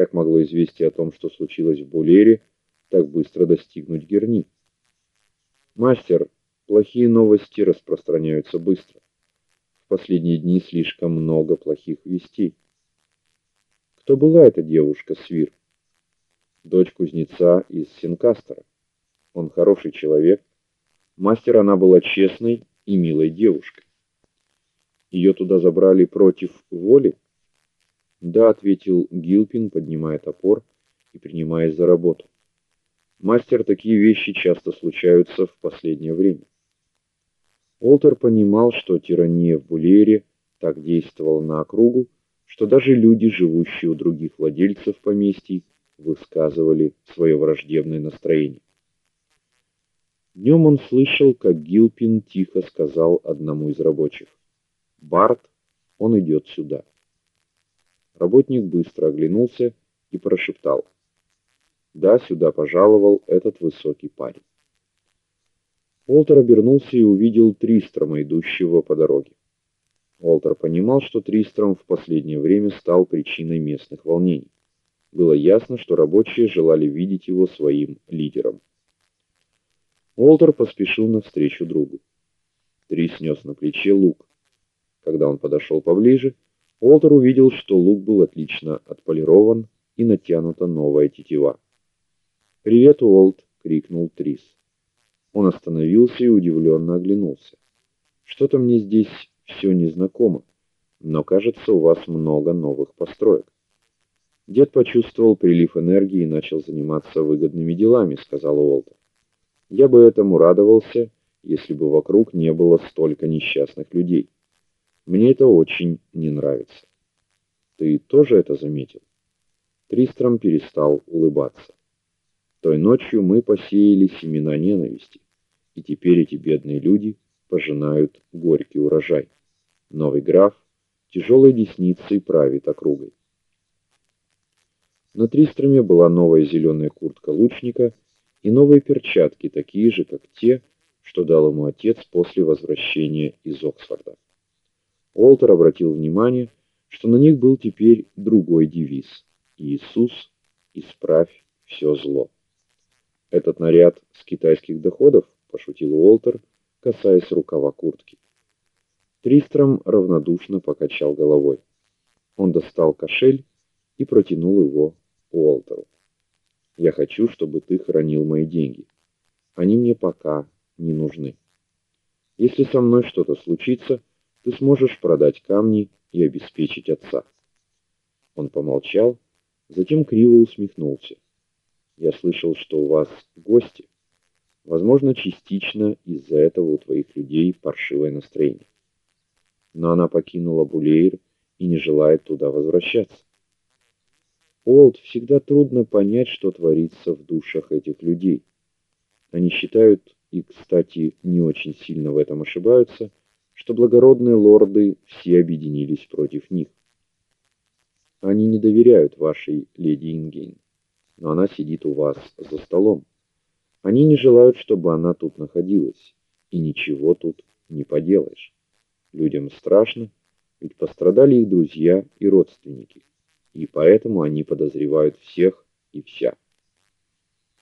Как могло известие о том, что случилось в Булере, так быстро достигнуть Герни? Мастер, плохие новости распространяются быстро. В последние дни слишком много плохих вестей. Кто была эта девушка, Свир? Дочь кузнеца из Синкастера. Он хороший человек. Мастер она была честной и милой девушкой. Ее туда забрали против воли? Да, ответил Гилпин, поднимая топор и принимаясь за работу. Мастер, такие вещи часто случаются в последнее время. Олтер понимал, что тирания в Булере так действовала на округу, что даже люди, живущие у других владельцев поместий, высказывали свое враждебное настроение. Днем он слышал, как Гилпин тихо сказал одному из рабочих: "Барт, он идет сюда". Работник быстро оглянулся и прошептал: "Да, сюда пожаловал этот высокий парень". Уолтер обернулся и увидел Тристрома, идущего по дороге. Уолтер понимал, что Тристром в последнее время стал причиной местных волнений. Было ясно, что рабочие желали видеть его своим лидером. Уолтер поспешил навстречу другу. Трис нес на плече лук. Когда он подошел поближе, Уолтер увидел, что лук был отлично отполирован и натянута новая тетива. "Привет, Уолт", крикнул Трис. Он остановился и удивленно оглянулся. Что-то мне здесь все незнакомо, но, кажется, у вас много новых построек. Дед почувствовал прилив энергии и начал заниматься выгодными делами, сказал Уолтер. Я бы этому радовался, если бы вокруг не было столько несчастных людей. Мне это очень не нравится. Ты тоже это заметил? Тристром перестал улыбаться. Той ночью мы посеяли семена ненависти, и теперь эти бедные люди пожинают горький урожай. Новый граф тяжелой десницей правит округой. На Тристроме была новая зеленая куртка лучника и новые перчатки, такие же, как те, что дал ему отец после возвращения из Оксфорда. Уолтер обратил внимание, что на них был теперь другой девиз: Иисус, исправь все зло. Этот наряд с китайских доходов, пошутил Уолтер, касаясь рукава куртки. Тристром равнодушно покачал головой. Он достал кошель и протянул его Уолтеру. Я хочу, чтобы ты хранил мои деньги. Они мне пока не нужны. Если со мной что-то случится, ты сможешь продать камни и обеспечить отца. Он помолчал, затем криво усмехнулся. Я слышал, что у вас гости. Возможно, частично из-за этого у твоих людей паршивое настроение. Но она покинула Булейр и не желает туда возвращаться. Олд, всегда трудно понять, что творится в душах этих людей. Они считают, и, кстати, не очень сильно в этом ошибаются, что благородные лорды все объединились против них. Они не доверяют вашей леди Ингейн, но она сидит у вас за столом. Они не желают, чтобы она тут находилась, и ничего тут не поделаешь. Людям страшно, ведь пострадали их друзья и родственники, и поэтому они подозревают всех и вся.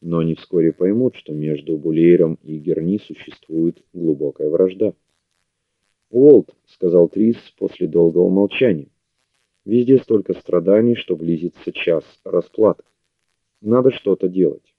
Но они вскоре поймут, что между Булейром и Герни существует глубокая вражда. "Уолт", сказал Трис после долгого молчания. "Везде столько страданий, что близится час расплаты. Надо что-то делать".